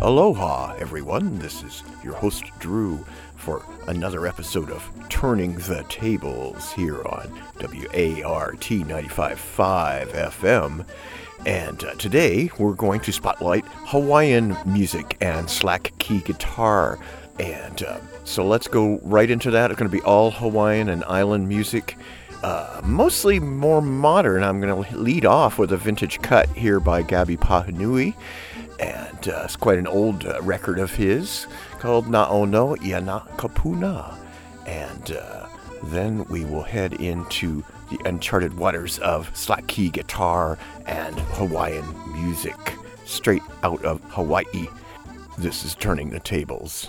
Aloha, everyone. This is your host, Drew, for another episode of Turning the Tables here on WART 95.5 FM. And uh, today we're going to spotlight Hawaiian music and slack key guitar. And uh, so let's go right into that. It's going to be all Hawaiian and island music. Uh, mostly more modern. I'm going to lead off with a vintage cut here by Gabby Pahinui and uh, it's quite an old uh, record of his called Naono Iana Kapuna. And uh, then we will head into the uncharted waters of slack key guitar and Hawaiian music, straight out of Hawaii. This is Turning the Tables.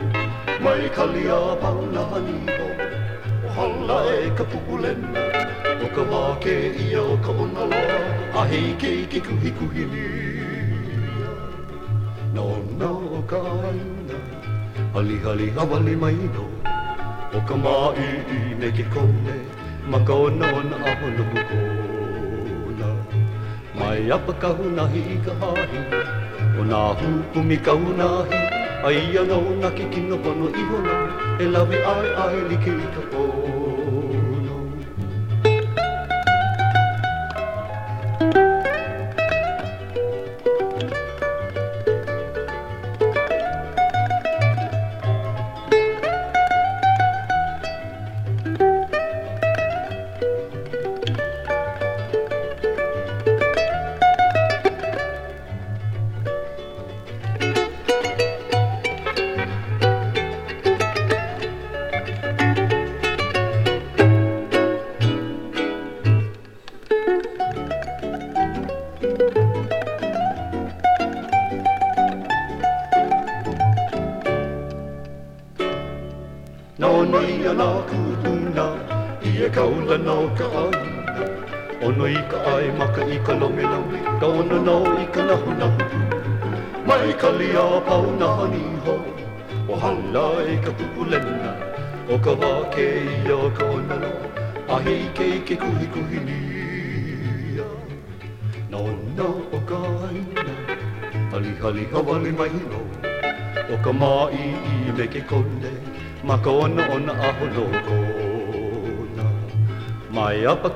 mai ka lia pau na hani ho o hala e ka pupulena. O ka wā ke ia o ka ona loa a hei ke i ke kuhi kuhi ni no no o ka aina. Hali hali hawali mai no o ka mai i ne ke kone. Ma ka ona ona aho no kona mai apa ka hunahi i ka hahi. O nā hukumi kaunahi Ai ia nga hona ki kino pano i hona E lawe ai ai li ke ka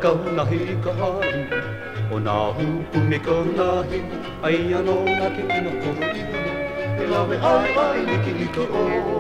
ka nahi ka hari O nā hupu me ka nahi Ai anō nā ke ina kohi Ke lawe ai ai ni ki ni ka o.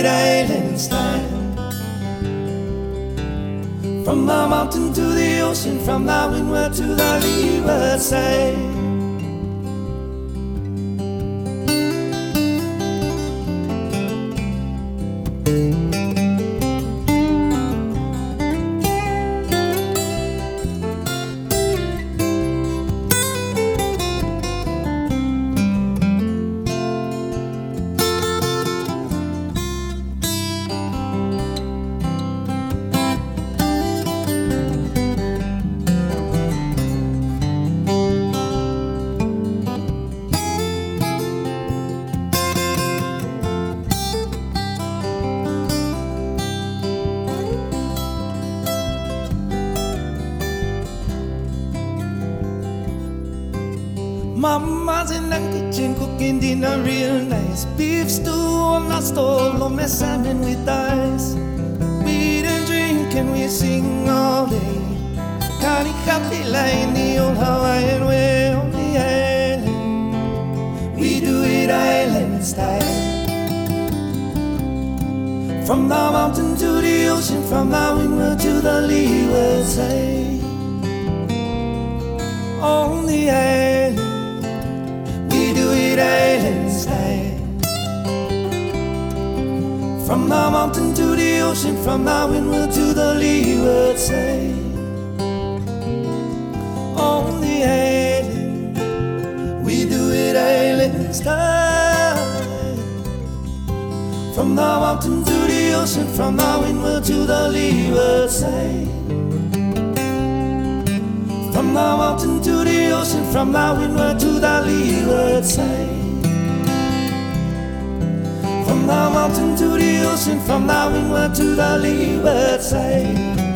it island style. From the mountain to the ocean, from the windward to the leeward side. Sing all day. Connie coffee line the old Hawaiian way on the island. We do it island style. From the mountain to the ocean, from the windward to the leeward side. On the island the mountain to the ocean, from the windward to the leeward side. On the island, we do it island style. From the mountain to the ocean, from the windward to the leeward side. From the mountain to the ocean, from the windward to the leeward side. From the mountain to the from the windward to the leeward side.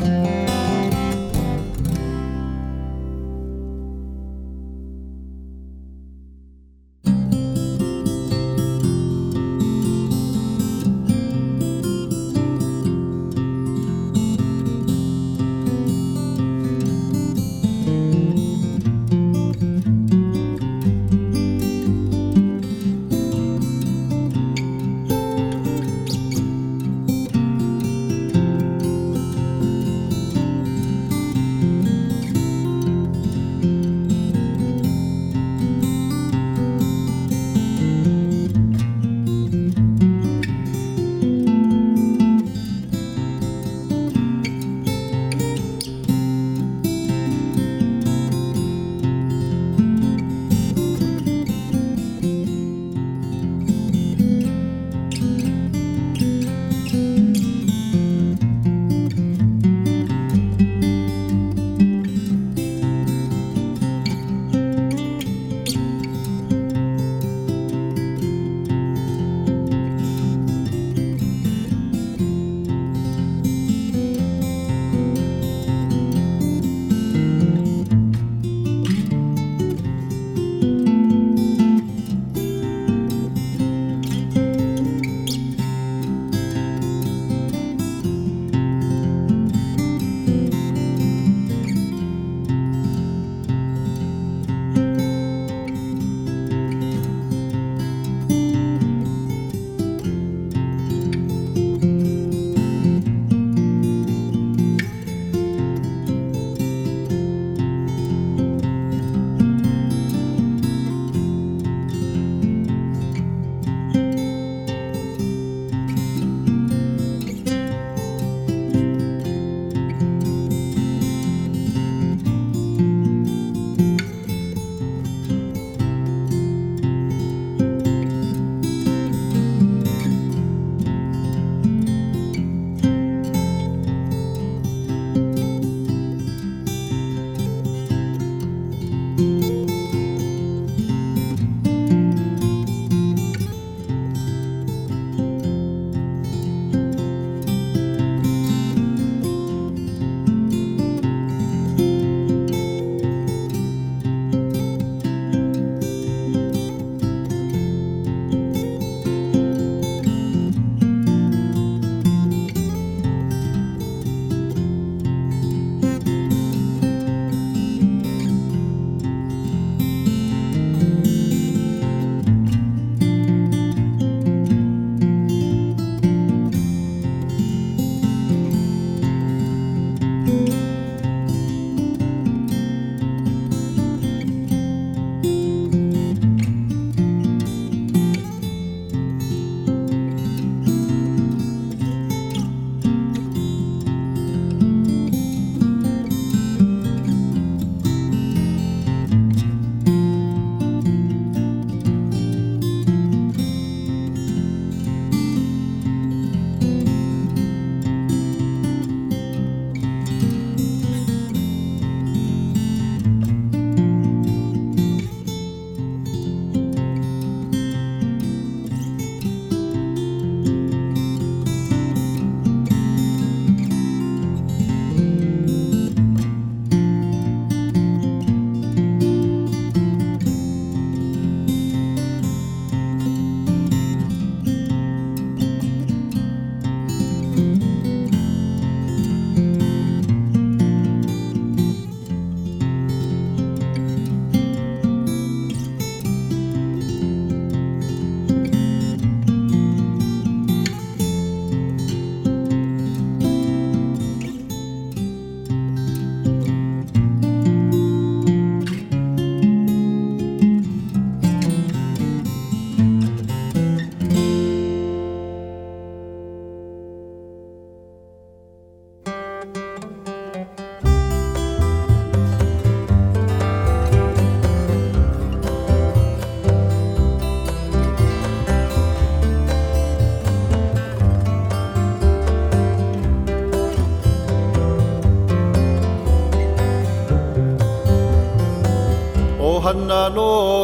I know.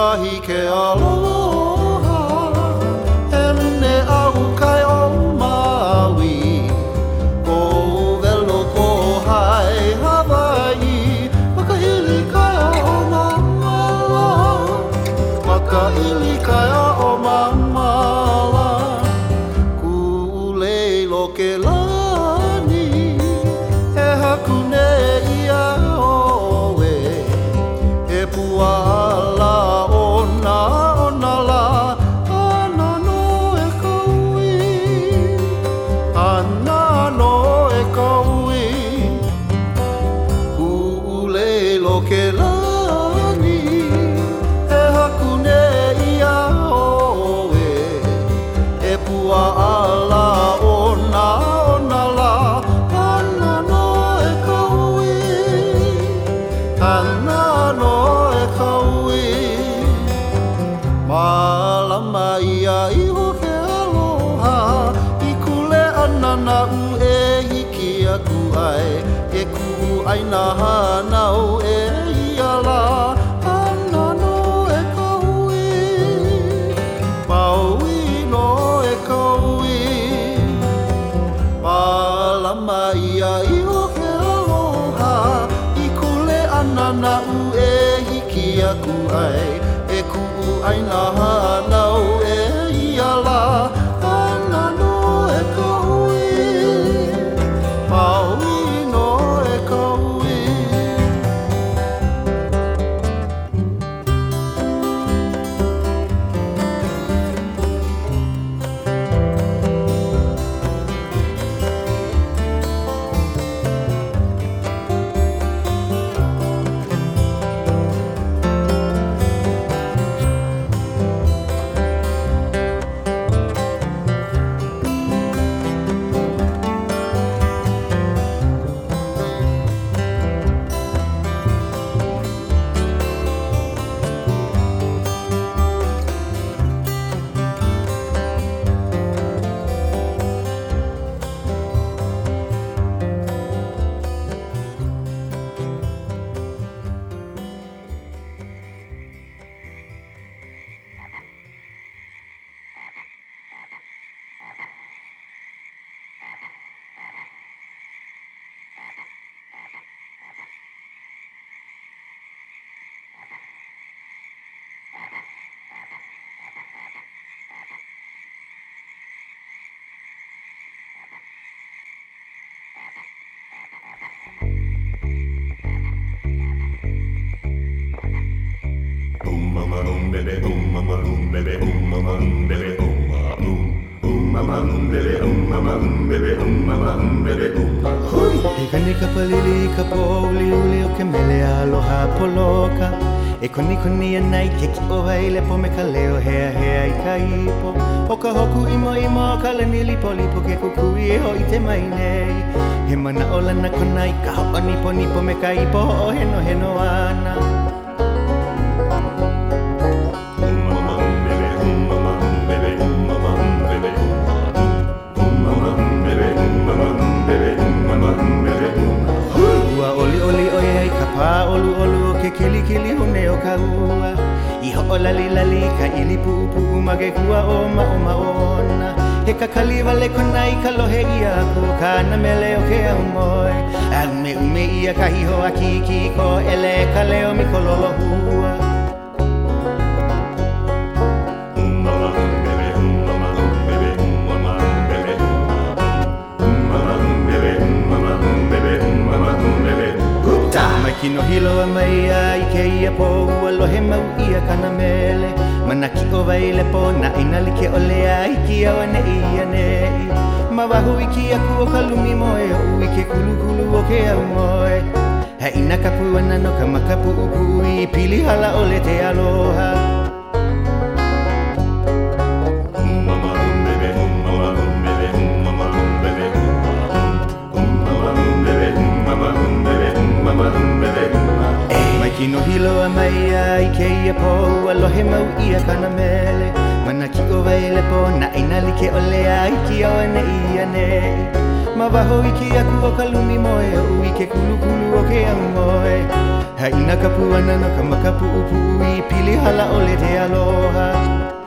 Ibrahike Allah. bebe um mama um bebe um ma um um mama um bebe um mama um bebe um mama um bebe um hoi! E kani ka palili ka poli uli o ke mele aloha poloka. E koni koni e nai ke ki o hai le po me ka leo hea hea i ka ipo. O ka hoku imo imo ka le ni li po ke kukui e hoi te mai nei. He mana o lana konai ka hoa ni po ni po me ka ipo o heno heno ana. kaua I hoʻolalilali ka ili puʻupuʻu ma ke kua o maʻomaʻona He ka kaliwale konai ka lohe ia ko kana mele o ke o moe Au me ume ia ka hiho a kiki ko ele ka leo mi ko lolo hua. Kino hilo a mai ai ke ia po ua lohe mau ia kana mele. Mana ki o vai le na ina li ke ole a i ki awa ne ia ne i Ma wahu i ki aku o ka lumi moe o ui ke kulu kulu o ke au moe. He ina kapu ana no ka makapu upu i pili hala ole te aloha Ma waho i aku o ka lumi moe o ui ke kulu kulu o ke au moe Ha ina kapu ana no ka makapu upu i pili hala ole te aloha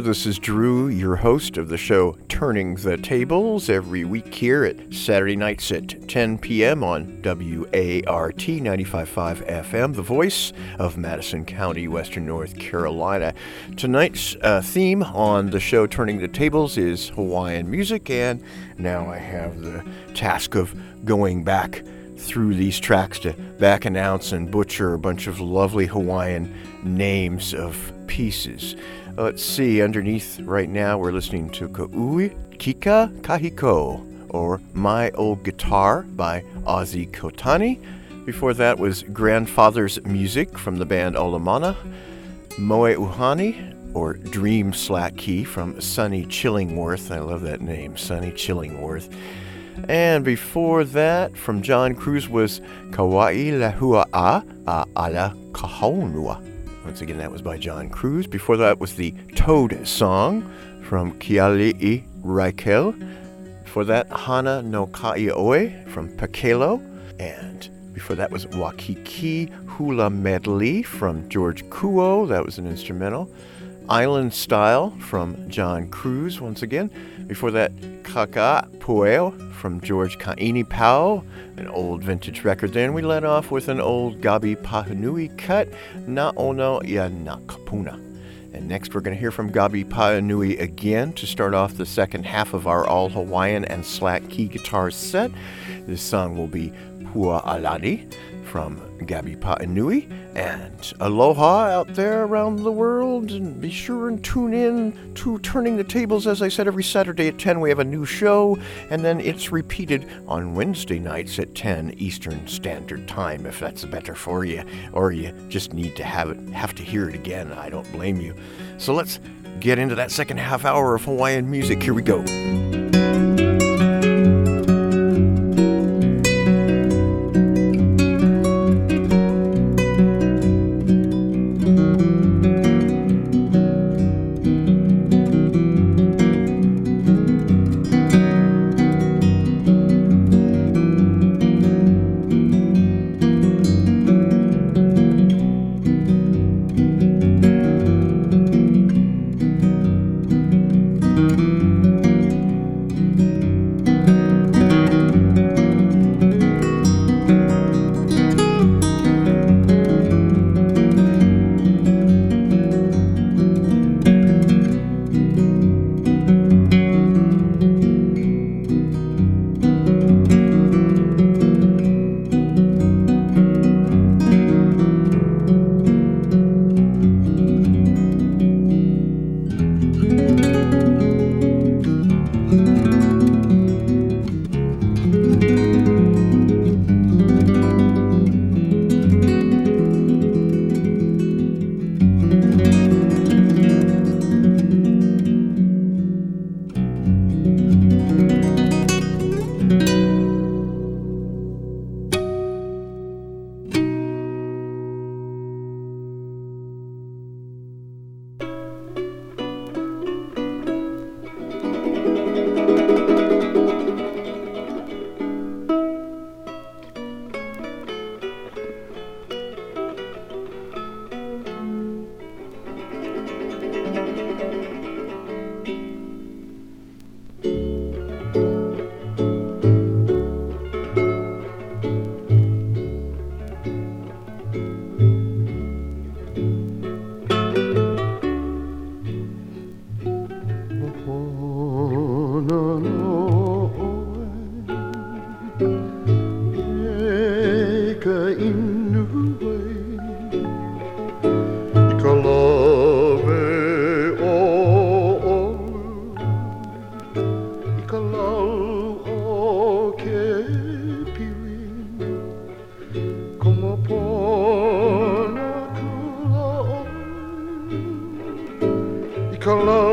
this is Drew, your host of the show Turning the Tables, every week here at Saturday nights at 10 p.m. on WART 95.5 FM, the voice of Madison County, Western North Carolina. Tonight's uh, theme on the show Turning the Tables is Hawaiian music, and now I have the task of going back through these tracks to back announce and butcher a bunch of lovely Hawaiian names of pieces. Uh, Let's see, underneath right now we're listening to Ka'ui Kika Kahiko, or My Old Guitar by Ozzy Kotani. Before that was Grandfather's Music from the band Olomana, Moe Uhani, or Dream Slack Key from Sonny Chillingworth. I love that name, Sonny Chillingworth. And before that, from John Cruz was Kauai Lahua A A Ala Kahaunua. Once again, that was by John Cruz. Before that was the Toad Song from Keali'i Reichel. Before that, Hana no Kaioe from Pakelo. And before that was Waikiki Hula Medley from George Kuo. That was an instrumental. Island Style from John Cruz once again. Before that, Kaka Pueo from George Kainapau, an old vintage record there. And we let off with an old Gabby Pahinui cut, Na Ono Ya Na Kapuna. And next we're going to hear from Gabby Pahinui again to start off the second half of our all Hawaiian and slack key guitar set. This song will be Pua Aladi from Gabby Pahinui. And aloha out there around the world. And be sure and tune in to Turning the Tables. As I said, every Saturday at 10 we have a new show. And then it's repeated on Wednesday nights at 10 Eastern Standard Time, if that's better for you. Or you just need to have it, have to hear it again. I don't blame you. So let's get into that second half hour of Hawaiian music. Here we go. Kalau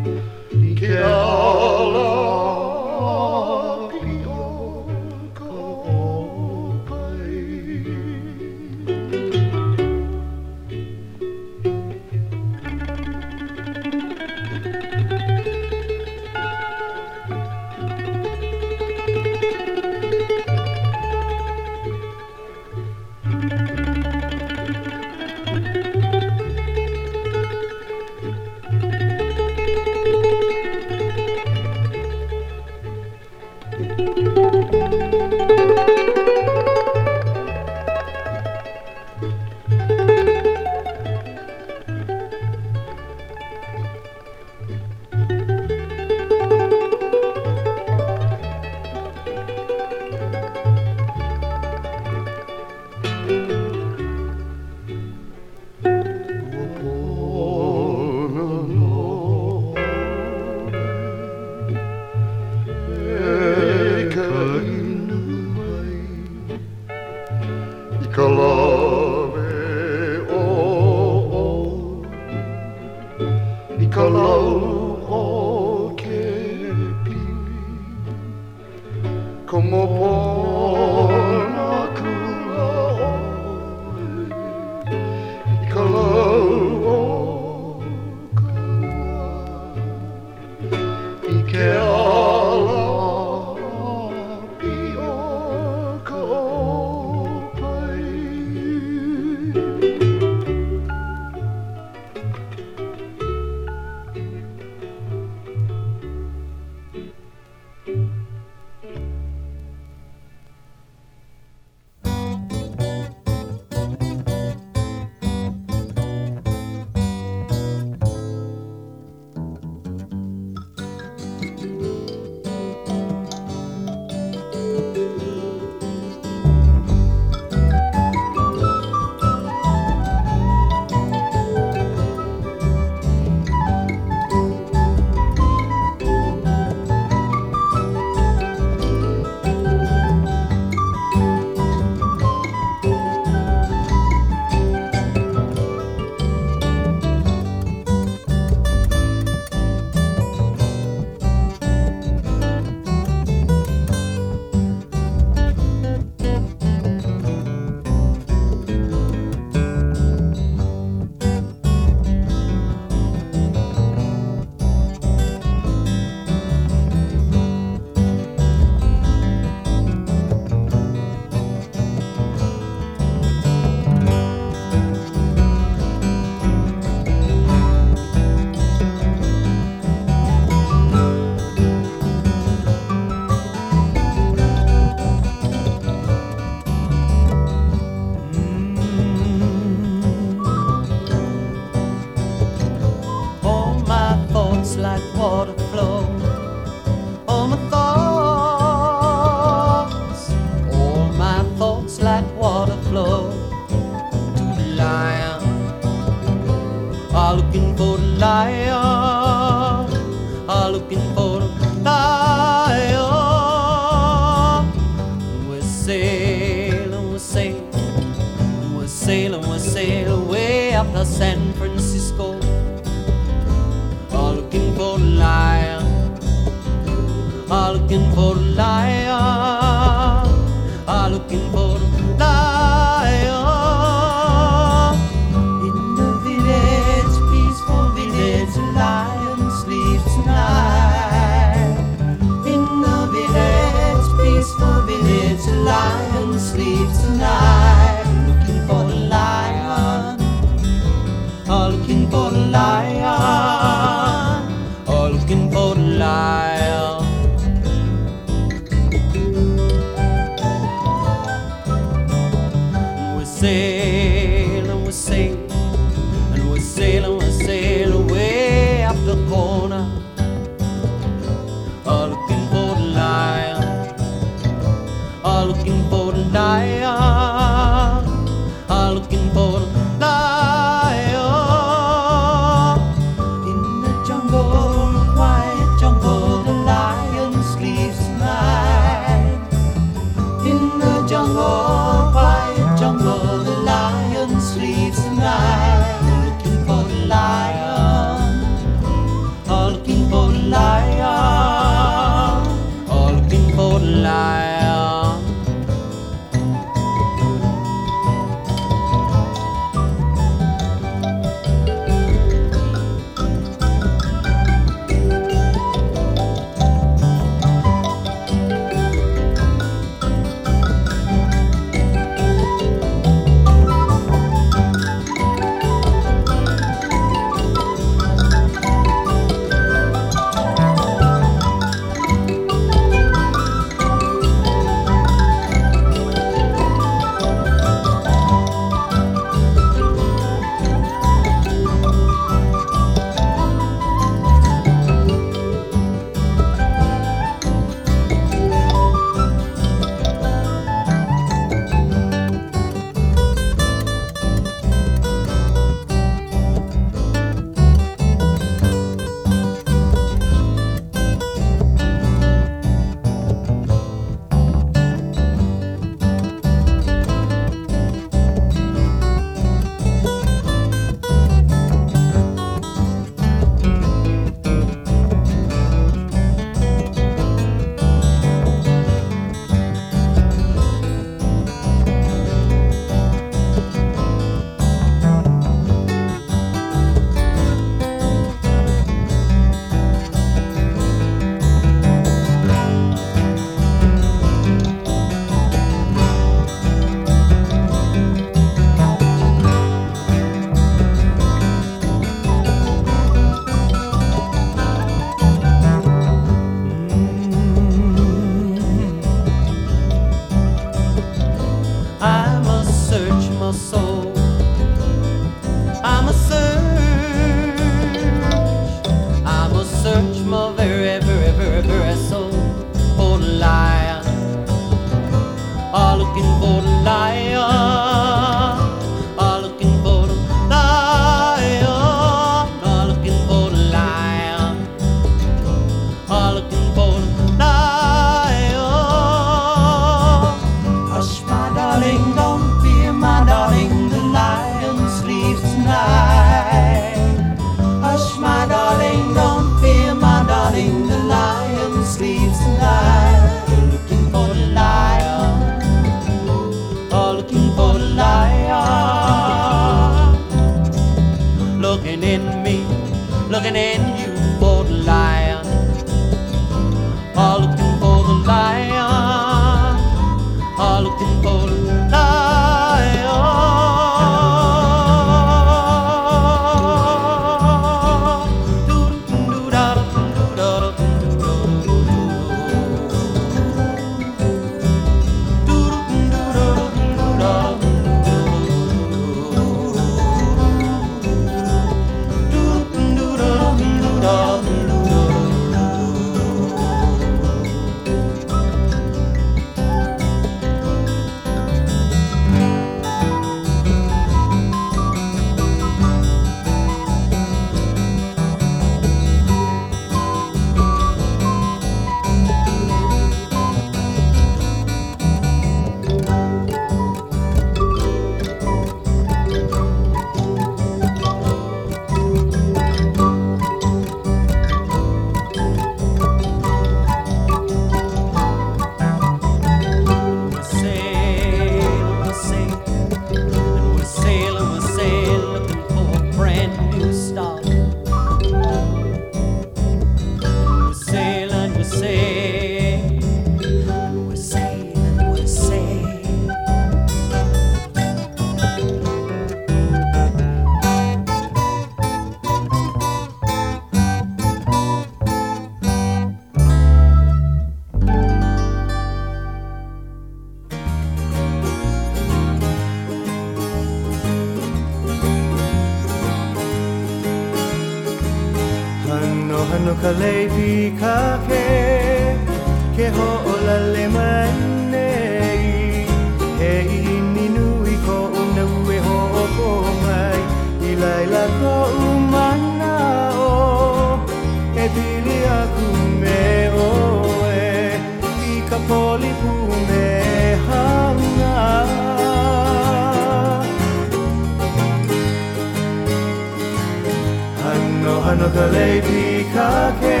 Ano ka leipi ka ke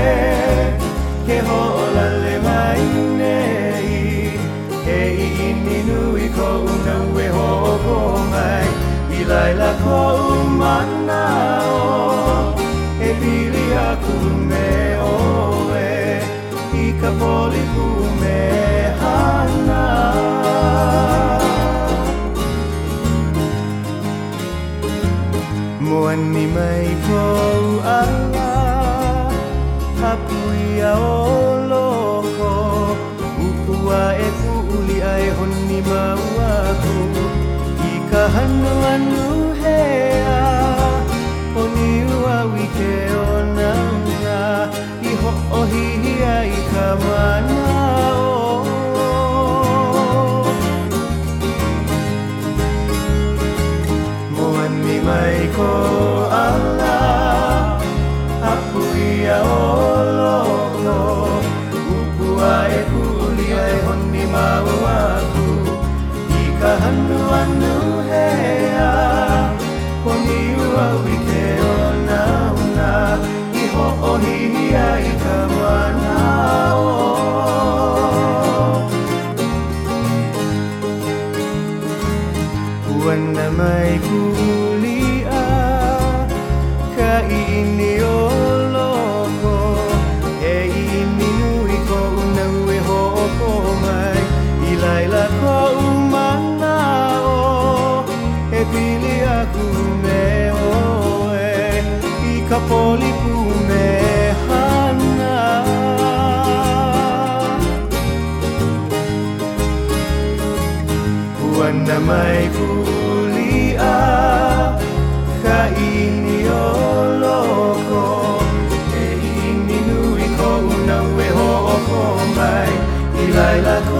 Ke ho la le mai nei. E i ini nui ko una ue ho ko mai I laila ko umana o E pili aku me o e I ka poli pu me hana. Moani mai ko Upua e puuli ai honni mau aku. I ka hanu anu hea Honi ua wike o nanga I ho o hihi ai ka mana o mai ko ala Apui a o anu anu hea. Poni ua wike o na una. I ho o hihi a i ka wana o Wanda mai kua Wana mai kulia Ka ini o loko E ini nui ko una ue ho o ko mai. I laila ko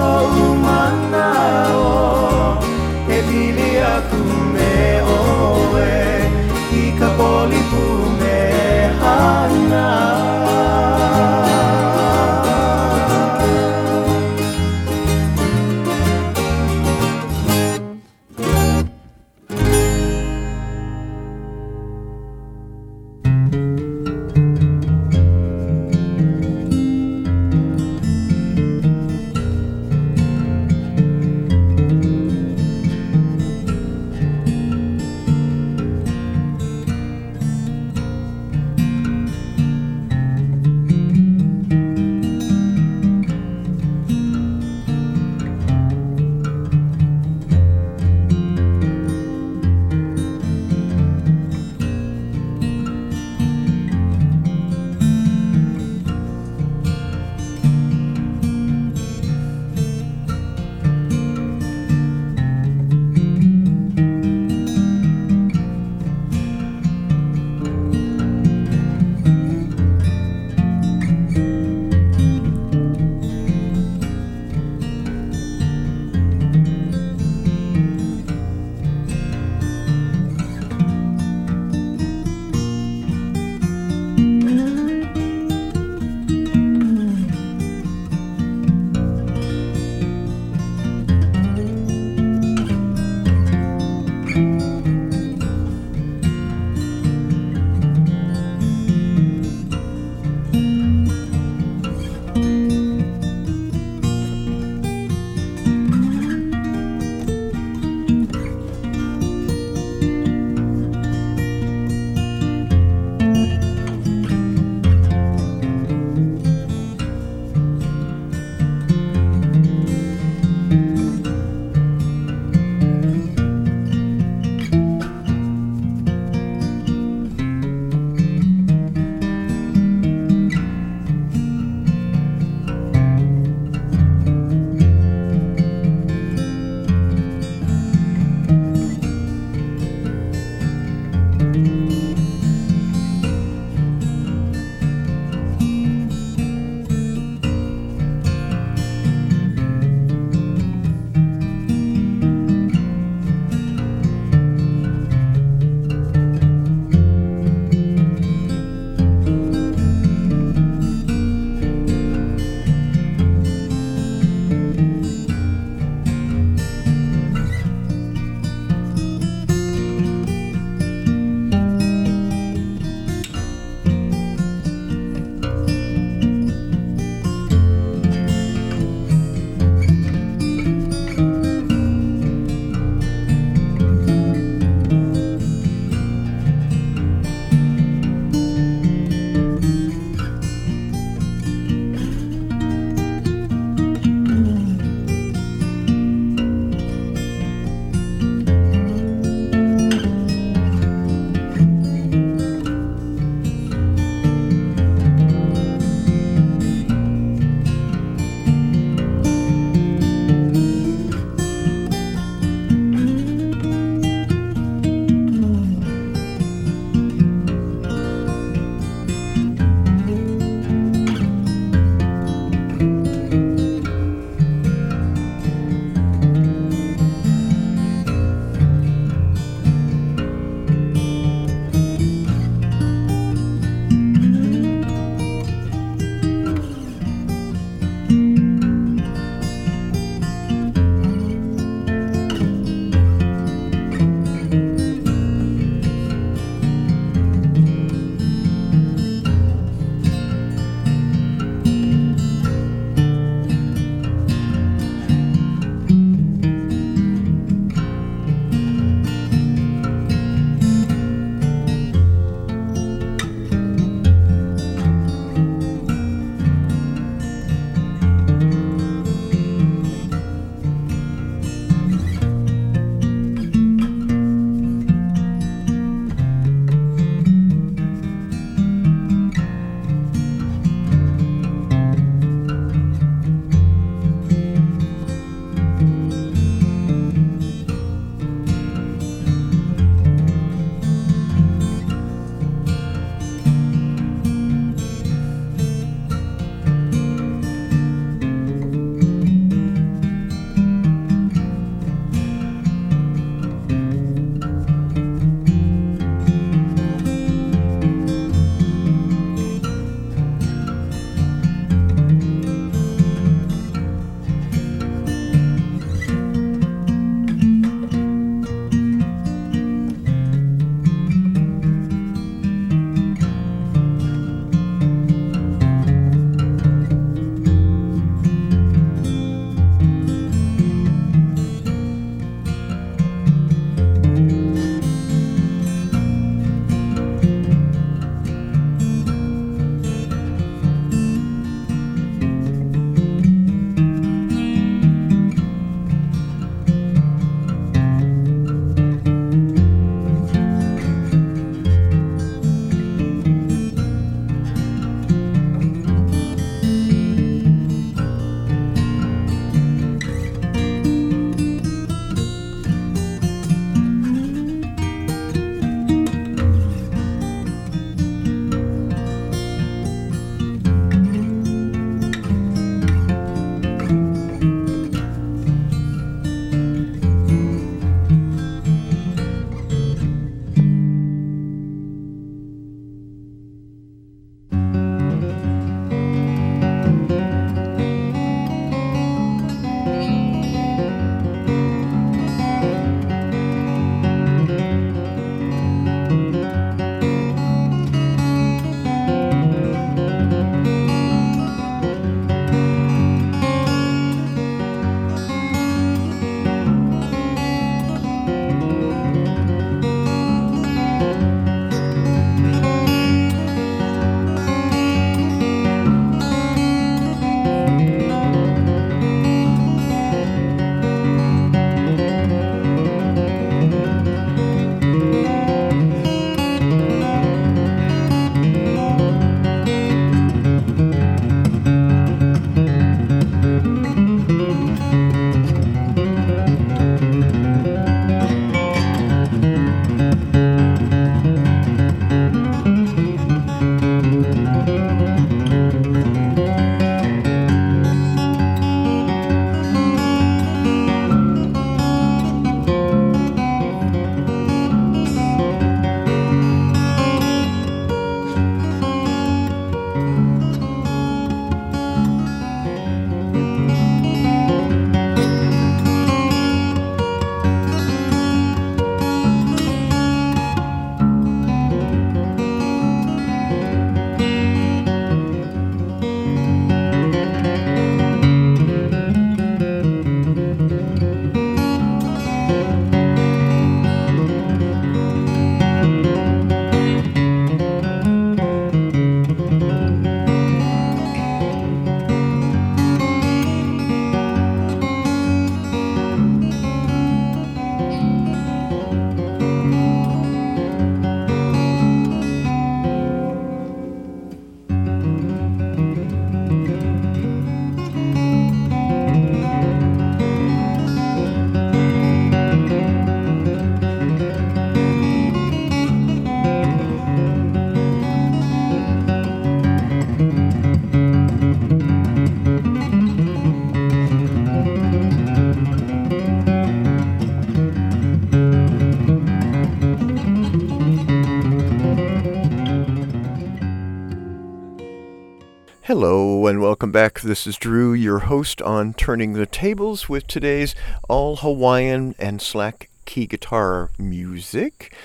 Hello and welcome back. This is Drew, your host on Turning the Tables with today's all Hawaiian and slack key guitar music.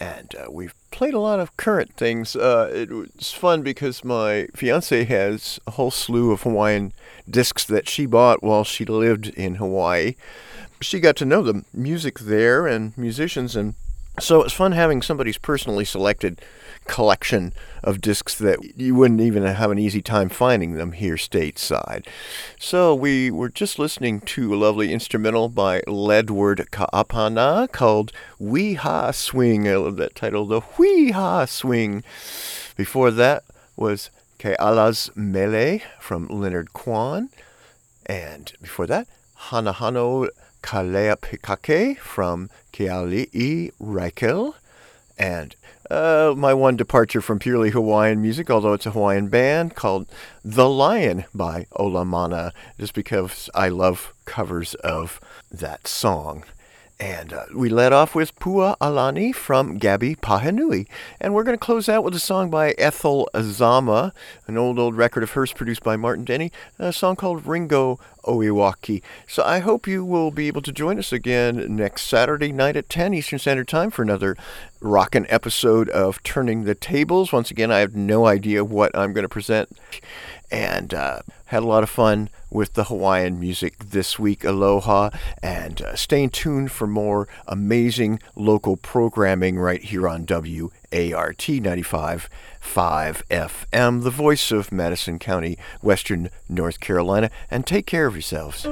And uh, we've played a lot of current things. Uh, it was fun because my fiance has a whole slew of Hawaiian discs that she bought while she lived in Hawaii. She got to know the music there and musicians, and so it's fun having somebody's personally selected collection of discs that you wouldn't even have an easy time finding them here stateside. So we were just listening to a lovely instrumental by Ledward Kaapana called Wee Ha Swing. I love that title, the Wee Ha Swing. Before that was Ke Ala's Mele from Leonard Kwan. And before that, Hanahano Kalea Pikake from Keali'i Reichel. And uh, my one departure from purely Hawaiian music, although it's a Hawaiian band called The Lion by Olomana, just because I love covers of that song. And uh, we led off with Pua Alani from Gabby Pahinui. And we're going to close out with a song by Ethel Azama, an old, old record of hers produced by Martin Denny, a song called Ringo Oiwake. So I hope you will be able to join us again next Saturday night at 10 Eastern Standard Time for another rockin' episode of Turning the Tables. Once again, I have no idea what I'm going to present. And uh, had a lot of fun with the Hawaiian music this week. Aloha. And uh, stay tuned for more amazing local programming right here on WART 95.5 FM, the voice of Madison County, Western North Carolina. And take care of yourselves.